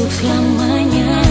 Untuk selamanya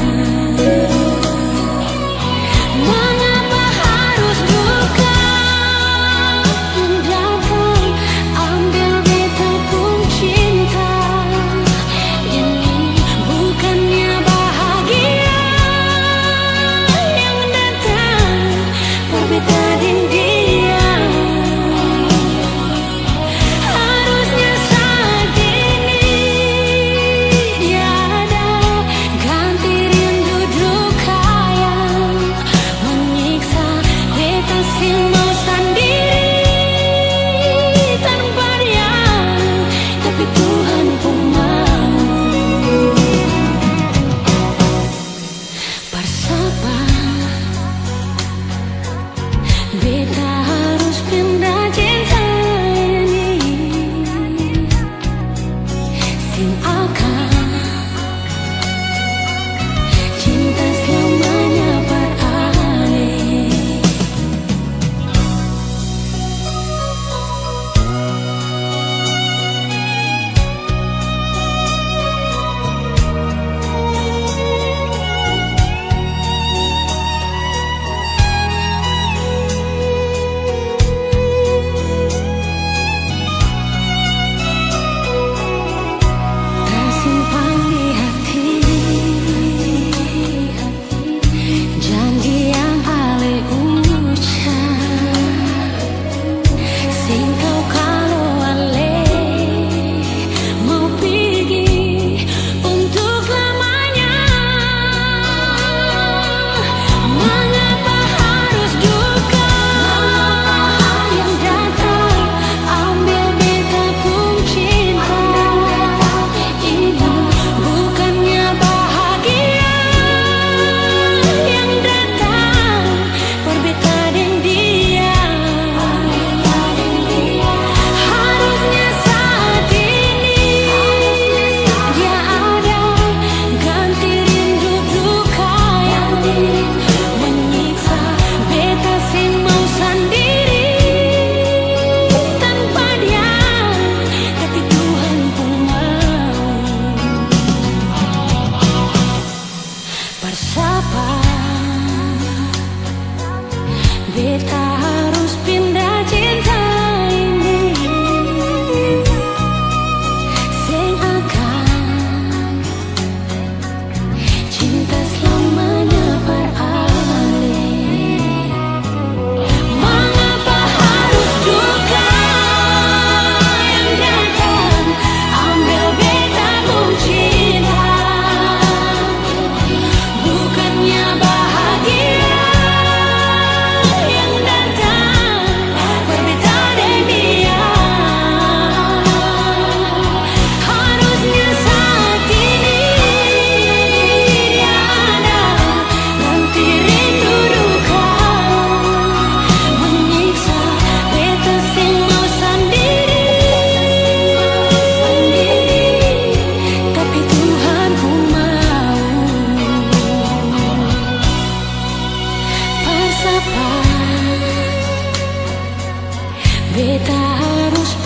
without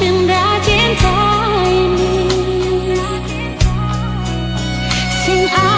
and i can t hide me i can t hide